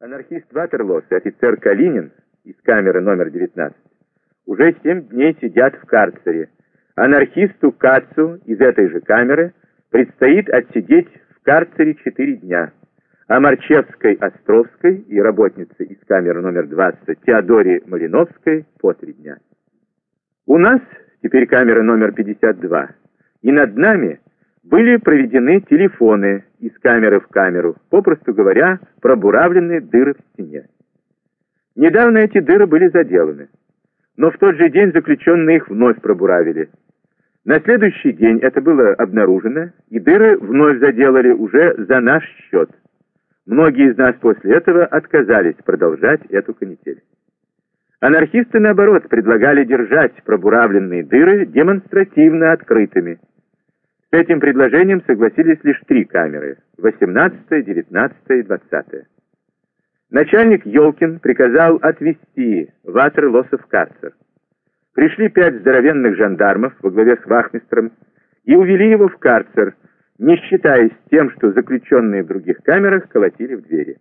Анархист Ватерлос и офицер Калинин из камеры номер 19 уже семь дней сидят в карцере. Анархисту Кацу из этой же камеры предстоит отсидеть в карцере четыре дня, а Марчевской Островской и работнице из камеры номер 20 Теодоре Малиновской по три дня. У нас теперь камера номер 52, и над нами были проведены телефоны из камеры в камеру, попросту говоря, пробуравлены дыры в стене. Недавно эти дыры были заделаны, но в тот же день заключенные их вновь пробуравили. На следующий день это было обнаружено, и дыры вновь заделали уже за наш счет. Многие из нас после этого отказались продолжать эту канитель. Анархисты, наоборот, предлагали держать пробуравленные дыры демонстративно открытыми. С этим предложением согласились лишь три камеры – 18, 19 и 20. Начальник Ёлкин приказал отвезти Ватерлоса в карцер. Пришли пять здоровенных жандармов во главе с вахмистром и увели его в карцер, не считаясь тем, что заключенные в других камерах колотили в двери.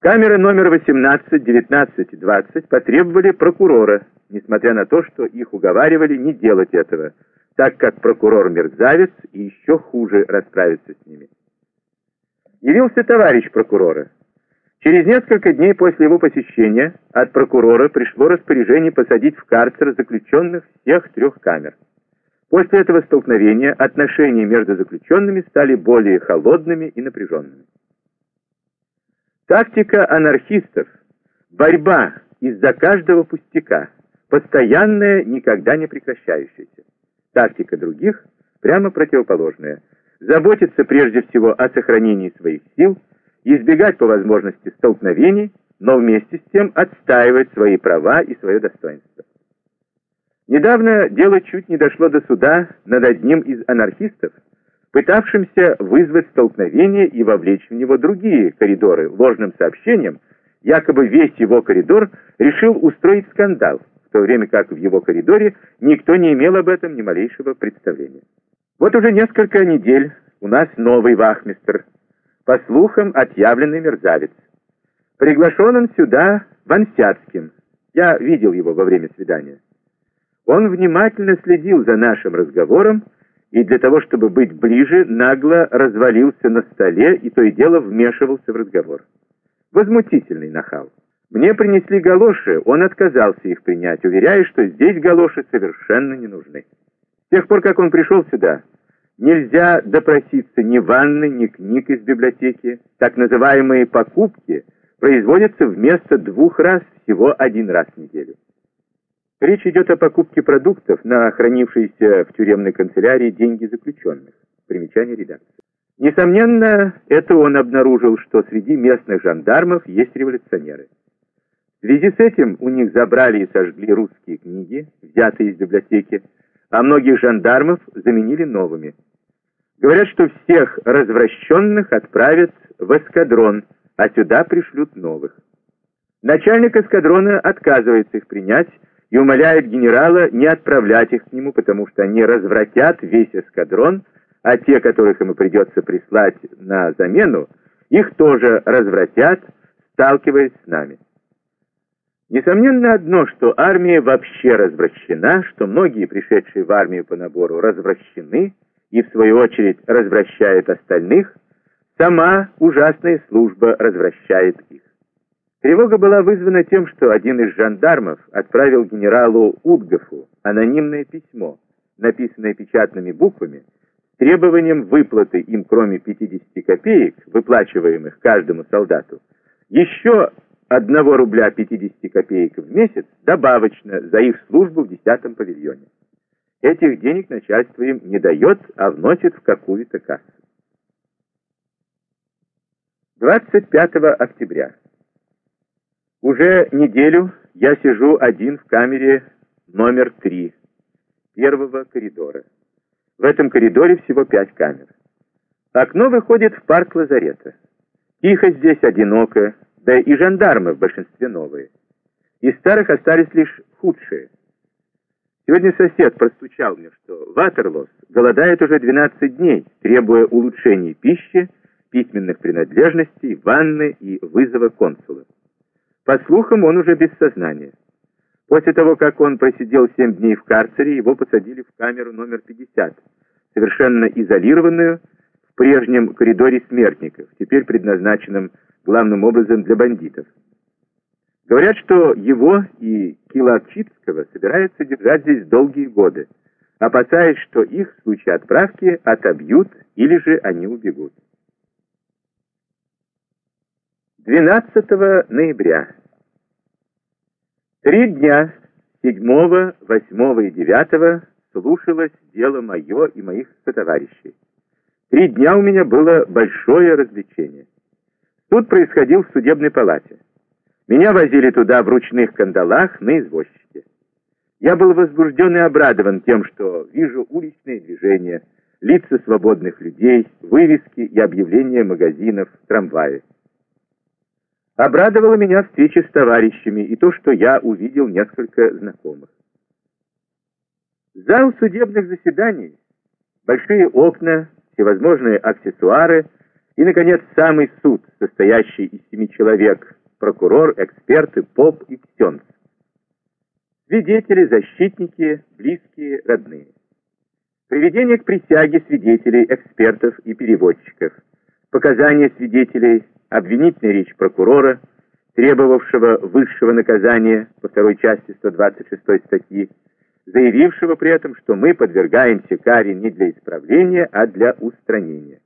Камеры номер 18, 19 и 20 потребовали прокурора, несмотря на то, что их уговаривали не делать этого – так как прокурор мерзавец и еще хуже расправится с ними. Явился товарищ прокурора. Через несколько дней после его посещения от прокурора пришло распоряжение посадить в карцер заключенных всех трех камер. После этого столкновения отношения между заключенными стали более холодными и напряженными. Тактика анархистов – борьба из-за каждого пустяка, постоянная, никогда не прекращающаяся. Тактика других прямо противоположная. Заботиться прежде всего о сохранении своих сил, избегать по возможности столкновений, но вместе с тем отстаивать свои права и свое достоинство. Недавно дело чуть не дошло до суда над одним из анархистов, пытавшимся вызвать столкновение и вовлечь в него другие коридоры ложным сообщением, якобы весь его коридор решил устроить скандал в то время как в его коридоре никто не имел об этом ни малейшего представления. Вот уже несколько недель у нас новый вахмистр, по слухам отъявленный мерзавец. Приглашен он сюда Вансяцким. Я видел его во время свидания. Он внимательно следил за нашим разговором и для того, чтобы быть ближе, нагло развалился на столе и то и дело вмешивался в разговор. Возмутительный нахал. Мне принесли галоши, он отказался их принять, уверяя, что здесь галоши совершенно не нужны. С тех пор, как он пришел сюда, нельзя допроситься ни ванны, ни книг из библиотеки. Так называемые покупки производятся вместо двух раз всего один раз в неделю. Речь идет о покупке продуктов на хранившиеся в тюремной канцелярии деньги заключенных. Примечание редакции. Несомненно, это он обнаружил, что среди местных жандармов есть революционеры. В связи с этим у них забрали и сожгли русские книги, взятые из библиотеки, а многих жандармов заменили новыми. Говорят, что всех развращенных отправят в эскадрон, а сюда пришлют новых. Начальник эскадрона отказывается их принять и умоляет генерала не отправлять их к нему, потому что они развратят весь эскадрон, а те, которых ему придется прислать на замену, их тоже развратят, сталкиваясь с нами. Несомненно одно, что армия вообще развращена, что многие, пришедшие в армию по набору, развращены и, в свою очередь, развращают остальных, сама ужасная служба развращает их. Тревога была вызвана тем, что один из жандармов отправил генералу Утгофу анонимное письмо, написанное печатными буквами, с требованием выплаты им, кроме 50 копеек, выплачиваемых каждому солдату, еще 1 рубля 50 копеек в месяц добавочно за их службу в 10 павильоне. Этих денег начальство им не дает, а вносит в какую-то кассу. 25 октября. Уже неделю я сижу один в камере номер 3 первого коридора. В этом коридоре всего пять камер. Окно выходит в парк лазарета. Тихо здесь, одиноко, да и жандармы в большинстве новые. Из старых остались лишь худшие. Сегодня сосед простучал мне, что Ватерлос голодает уже 12 дней, требуя улучшения пищи письменных принадлежностей, ванны и вызова консула. По слухам, он уже без сознания. После того, как он просидел 7 дней в карцере, его посадили в камеру номер 50, совершенно изолированную, в прежнем коридоре смертников, теперь предназначенном главным образом для бандитов. Говорят, что его и Килачитского собираются держать здесь долгие годы, опасаясь, что их в случае отправки отобьют или же они убегут. 12 ноября. Три дня, 7, 8 и 9, слушалось дело мое и моих сотоварищей. Три дня у меня было большое развлечение. Тут происходил в судебной палате. Меня возили туда в ручных кандалах на извозчике. Я был возбужден и обрадован тем, что вижу уличные движения, лица свободных людей, вывески и объявления магазинов, трамваев. Обрадовала меня встреча с товарищами и то, что я увидел несколько знакомых. Зал судебных заседаний, большие окна, всевозможные аксессуары и, наконец, самый суд, состоящий из семи человек, прокурор, эксперты, поп и ктенц. Свидетели, защитники, близкие, родные. Приведение к присяге свидетелей, экспертов и переводчиков. Показания свидетелей, обвинительная речь прокурора, требовавшего высшего наказания по второй части 126 статьи, заявившего при этом, что мы подвергаемся каре не для исправления, а для устранения.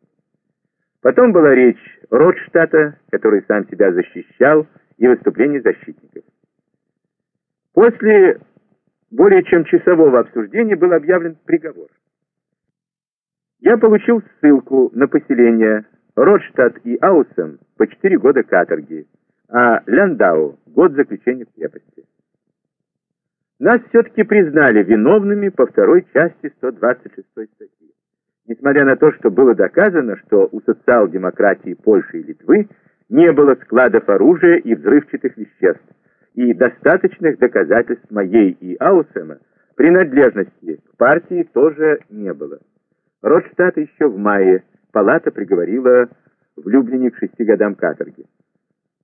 Потом была речь Ротштадта, который сам себя защищал, и выступление защитников. После более чем часового обсуждения был объявлен приговор. Я получил ссылку на поселение Ротштадт и Аусен по 4 года каторги, а Ляндау – год заключения в крепости. Нас все-таки признали виновными по второй части 126 статьи. Несмотря на то, что было доказано, что у социал-демократии Польши и Литвы не было складов оружия и взрывчатых веществ, и достаточных доказательств моей и Аусема принадлежности к партии тоже не было. Ротштадт еще в мае палата приговорила в Люблине к шести годам каторги.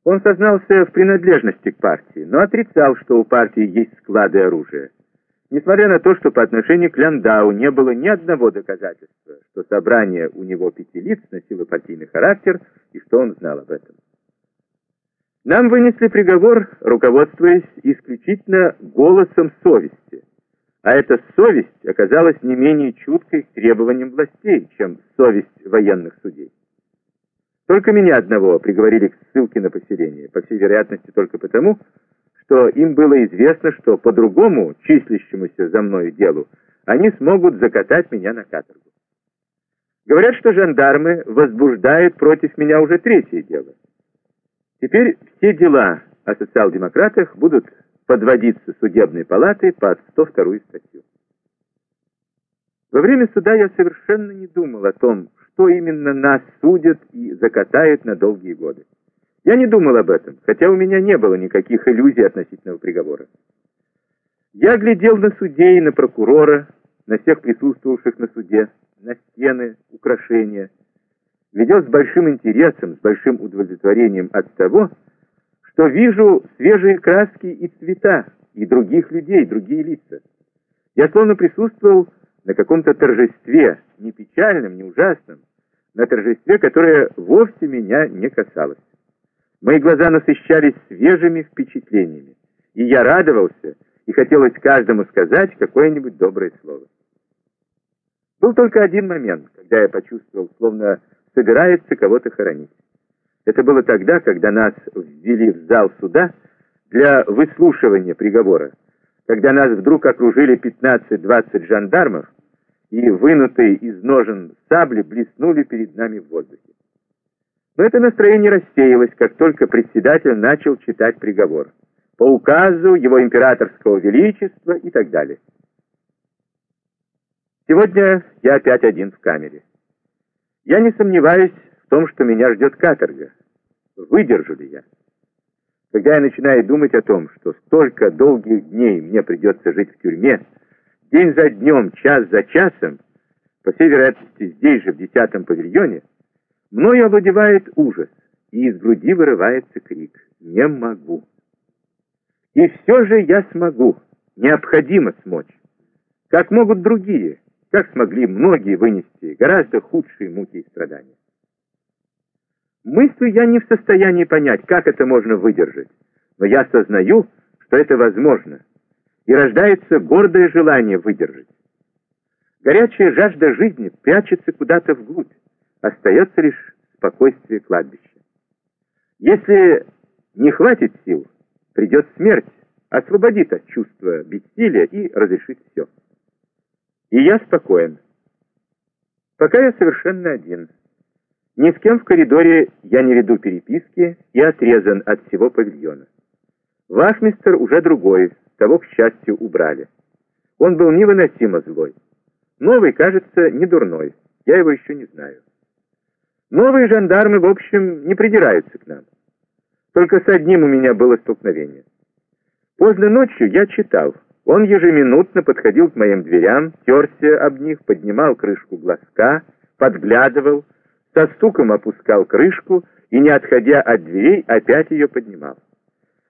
Он сознался в принадлежности к партии, но отрицал, что у партии есть склады оружия. Несмотря на то, что по отношению к Ляндау не было ни одного доказательства, что собрание у него пяти лиц носило партийный характер и что он знал об этом. Нам вынесли приговор, руководствуясь исключительно голосом совести, а эта совесть оказалась не менее чуткой к требованиям властей, чем совесть военных судей. Только меня одного приговорили к ссылке на поселение, по всей вероятности только потому, что им было известно, что по другому, числящемуся за мною делу, они смогут закатать меня на каторгу. Говорят, что жандармы возбуждают против меня уже третье дело. Теперь все дела о социал-демократах будут подводиться судебной палатой под 102 статью. Во время суда я совершенно не думал о том, что именно нас судят и закатают на долгие годы. Я не думал об этом, хотя у меня не было никаких иллюзий относительного приговора. Я глядел на судей, на прокурора, на всех присутствовавших на суде, на стены, украшения. Глядел с большим интересом, с большим удовлетворением от того, что вижу свежие краски и цвета, и других людей, другие лица. Я словно присутствовал на каком-то торжестве, не печальном, не ужасном, на торжестве, которое вовсе меня не касалось. Мои глаза насыщались свежими впечатлениями, и я радовался, и хотелось каждому сказать какое-нибудь доброе слово. Был только один момент, когда я почувствовал, словно собирается кого-то хоронить. Это было тогда, когда нас ввели в зал суда для выслушивания приговора, когда нас вдруг окружили 15-20 жандармов, и вынутые из ножен сабли блеснули перед нами в воздухе. Но это настроение рассеялось, как только председатель начал читать приговор. По указу его императорского величества и так далее. Сегодня я опять один в камере. Я не сомневаюсь, том, что меня ждет каторга. Выдержу ли я? Когда я начинаю думать о том, что столько долгих дней мне придется жить в тюрьме, день за днем, час за часом, по всей вероятности здесь же, в десятом павильоне, Мною овладевает ужас, и из груди вырывается крик «Не могу!». И все же я смогу, необходимо смочь. Как могут другие, как смогли многие вынести гораздо худшие муки и страдания. Мыслью я не в состоянии понять, как это можно выдержать, но я сознаю, что это возможно, и рождается гордое желание выдержать. Горячая жажда жизни прячется куда-то вглубь, остается лишь спокойствие кладбища. Если не хватит сил, придет смерть, освободит от чувства бессилия и разрешит все. И я спокоен. Пока я совершенно один. Ни с кем в коридоре я не веду переписки и отрезан от всего павильона. Вахмистер уже другой, того, к счастью, убрали. Он был невыносимо злой. Новый, кажется, не дурной. Я его еще не знаю. Новые жандармы, в общем, не придираются к нам. Только с одним у меня было столкновение. Поздно ночью я читал. Он ежеминутно подходил к моим дверям, терся об них, поднимал крышку глазка, подглядывал, со стуком опускал крышку и, не отходя от дверей, опять ее поднимал.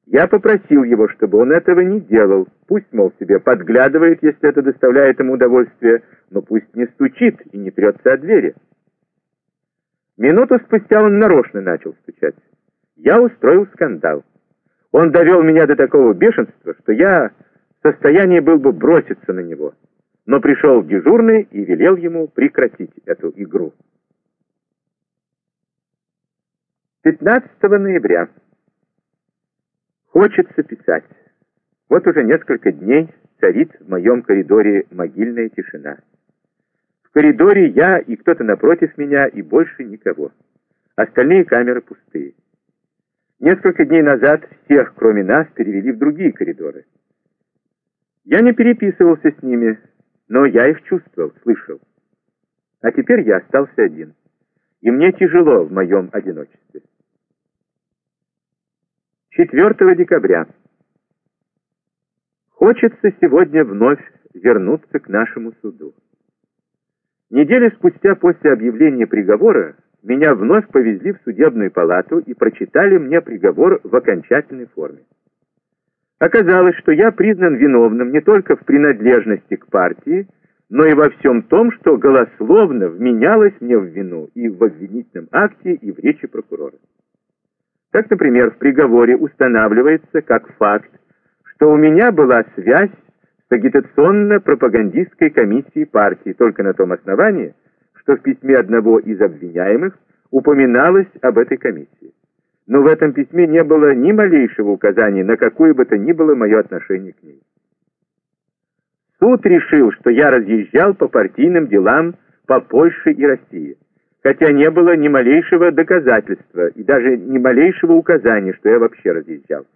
Я попросил его, чтобы он этого не делал. Пусть, мол, себе подглядывает, если это доставляет ему удовольствие, но пусть не стучит и не трется от двери. Минуту спустя он нарочно начал стучать. Я устроил скандал. Он довел меня до такого бешенства, что я в состоянии был бы броситься на него. Но пришел дежурный и велел ему прекратить эту игру. 15 ноября. Хочется писать. Вот уже несколько дней царит в моем коридоре могильная тишина. В коридоре я и кто-то напротив меня, и больше никого. Остальные камеры пустые. Несколько дней назад всех, кроме нас, перевели в другие коридоры. Я не переписывался с ними, но я их чувствовал, слышал. А теперь я остался один. И мне тяжело в моем одиночестве. 4 декабря. Хочется сегодня вновь вернуться к нашему суду. Неделю спустя после объявления приговора меня вновь повезли в судебную палату и прочитали мне приговор в окончательной форме. Оказалось, что я признан виновным не только в принадлежности к партии, но и во всем том, что голословно вменялось мне в вину и в обвинительном акте, и в речи прокурора. Так, например, в приговоре устанавливается как факт, что у меня была связь с агитационно-пропагандистской комиссией партии только на том основании, что в письме одного из обвиняемых упоминалось об этой комиссии. Но в этом письме не было ни малейшего указания на какое бы то ни было мое отношение к ней. Суд решил, что я разъезжал по партийным делам по Польше и России хотя не было ни малейшего доказательства и даже ни малейшего указания, что я вообще разъезжал.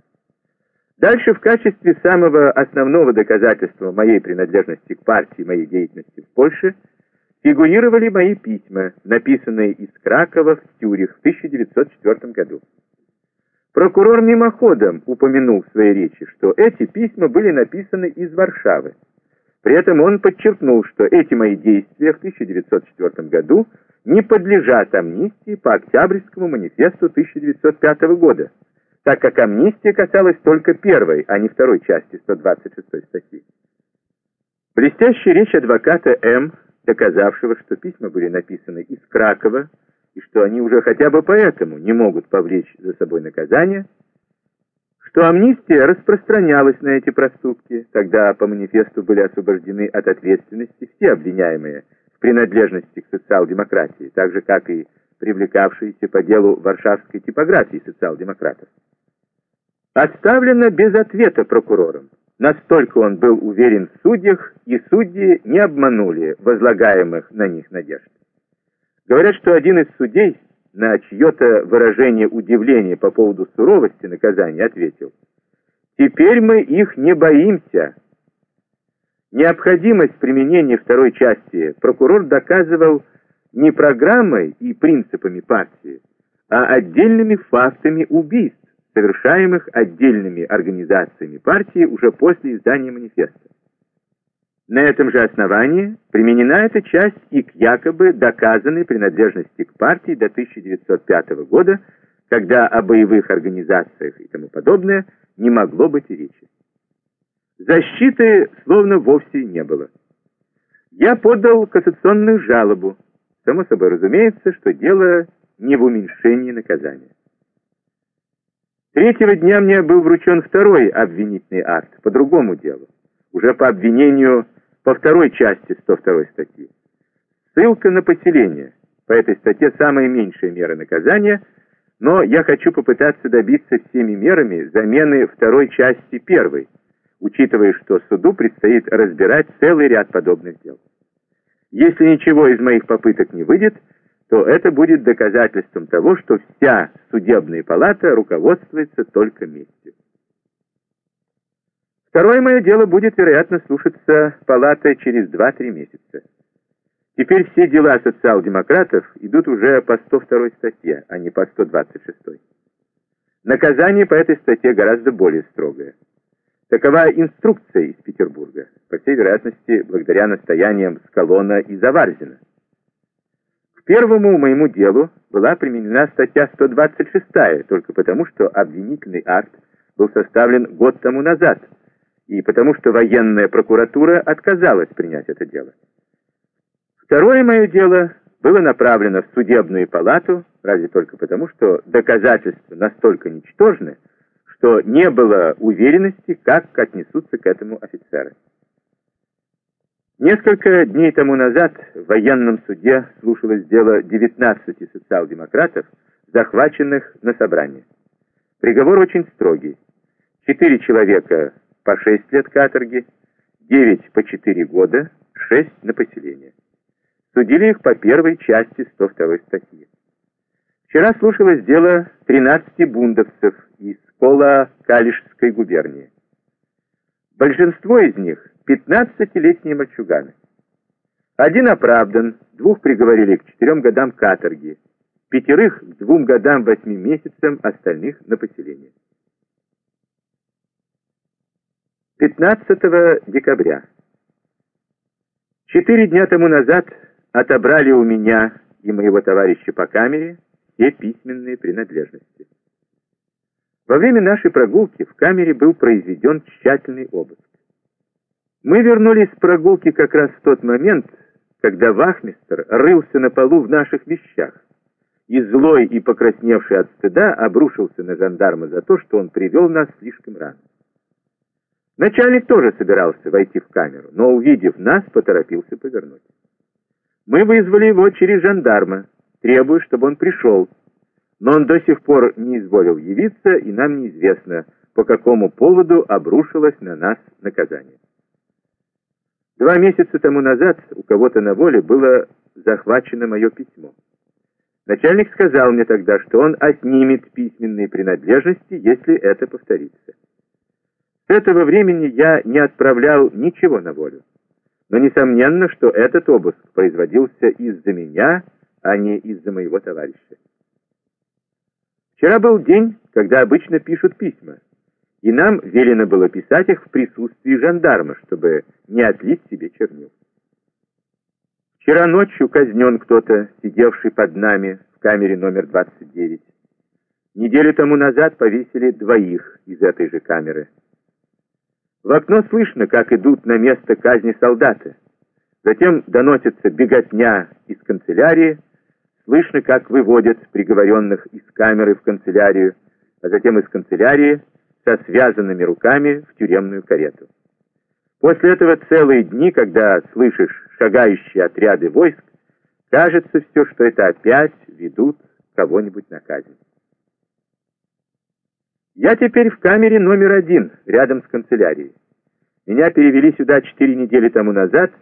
Дальше в качестве самого основного доказательства моей принадлежности к партии, моей деятельности в Польше, фигурировали мои письма, написанные из Кракова в Тюрих в 1904 году. Прокурор мимоходом упомянул в своей речи, что эти письма были написаны из Варшавы. При этом он подчеркнул, что эти мои действия в 1904 году – не подлежат амнистии по Октябрьскому манифесту 1905 года, так как амнистия касалась только первой, а не второй части 126 статьи. Блестящая речь адвоката М., доказавшего, что письма были написаны из Кракова, и что они уже хотя бы поэтому не могут повлечь за собой наказание, что амнистия распространялась на эти проступки, когда по манифесту были освобождены от ответственности все обвиняемые, принадлежности к социал-демократии, так же, как и привлекавшиеся по делу варшавской типографии социал-демократов. Оставлено без ответа прокурором. Настолько он был уверен в судьях, и судьи не обманули возлагаемых на них надежд. Говорят, что один из судей на чье-то выражение удивления по поводу суровости наказания ответил, «Теперь мы их не боимся, Необходимость применения второй части прокурор доказывал не программой и принципами партии, а отдельными фактами убийств, совершаемых отдельными организациями партии уже после издания манифеста. На этом же основании применена эта часть и к якобы доказанной принадлежности к партии до 1905 года, когда о боевых организациях и тому подобное не могло быть и речи. Защиты словно вовсе не было. Я подал кассационную жалобу. Само собой разумеется, что дело не в уменьшении наказания. Третьего дня мне был вручен второй обвинительный акт по другому делу, уже по обвинению по второй части 102 статьи. Ссылка на поселение. По этой статье самая меньшая мера наказания, но я хочу попытаться добиться всеми мерами замены второй части первой, учитывая, что суду предстоит разбирать целый ряд подобных дел. Если ничего из моих попыток не выйдет, то это будет доказательством того, что вся судебная палата руководствуется только местью. Второе мое дело будет, вероятно, слушаться палатой через 2-3 месяца. Теперь все дела социал-демократов идут уже по 102 статье, а не по 126. Наказание по этой статье гораздо более строгое. Такова инструкция из Петербурга, по всей вероятности, благодаря настояниям Скалона и Заварзина. Первому моему делу была применена статья 126, только потому, что обвинительный акт был составлен год тому назад, и потому что военная прокуратура отказалась принять это дело. Второе мое дело было направлено в судебную палату, разве только потому, что доказательства настолько ничтожны, что не было уверенности, как отнесутся к этому офицеры. Несколько дней тому назад в военном суде слушалось дело 19 социал-демократов, захваченных на собрании. Приговор очень строгий. Четыре человека по 6 лет каторги, 9 по 4 года, 6 на поселение. Судили их по первой части 102 статьи. Вчера слушалось дело 13 бундовцев из Кола Калишской губернии. Большинство из них 15-летние мальчуганы. Один оправдан, двух приговорили к четырем годам каторги, пятерых к двум годам восьми месяцам, остальных на поселение. 15 декабря. Четыре дня тому назад отобрали у меня и моего товарища по камере все письменные принадлежности. Во время нашей прогулки в камере был произведен тщательный обыск. Мы вернулись с прогулки как раз в тот момент, когда вахмистр рылся на полу в наших вещах, и злой и покрасневший от стыда обрушился на жандарма за то, что он привел нас слишком рано. Начальник тоже собирался войти в камеру, но, увидев нас, поторопился повернуть. Мы вызвали его через жандарма, требуя, чтобы он пришел, но он до сих пор не изволил явиться, и нам неизвестно, по какому поводу обрушилось на нас наказание. Два месяца тому назад у кого-то на воле было захвачено мое письмо. Начальник сказал мне тогда, что он отнимет письменные принадлежности, если это повторится. С этого времени я не отправлял ничего на волю. Но несомненно, что этот обыск производился из-за меня, а не из-за моего товарища. Вчера был день, когда обычно пишут письма, и нам велено было писать их в присутствии жандарма, чтобы не отлить себе чернил. Вчера ночью казнен кто-то, сидевший под нами в камере номер 29. Неделю тому назад повесили двоих из этой же камеры. В окно слышно, как идут на место казни солдаты. Затем доносится беготня из канцелярии, Слышно, как выводят приговоренных из камеры в канцелярию, а затем из канцелярии со связанными руками в тюремную карету. После этого целые дни, когда слышишь шагающие отряды войск, кажется все, что это опять ведут кого-нибудь на казнь. Я теперь в камере номер один, рядом с канцелярией. Меня перевели сюда четыре недели тому назад,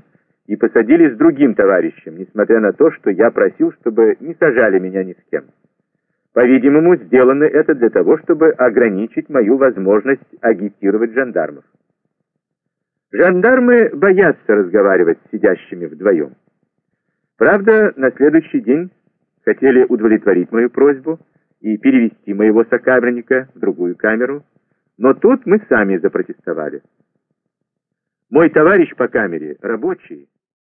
и посадили с другим товарищем, несмотря на то, что я просил, чтобы не сажали меня ни с кем. По-видимому, сделано это для того, чтобы ограничить мою возможность агитировать жандармов. Жандармы боятся разговаривать с сидящими вдвоем. Правда, на следующий день хотели удовлетворить мою просьбу и перевести моего сокамерника в другую камеру, но тут мы сами запротестовали. Мой товарищ по камере, рабочий,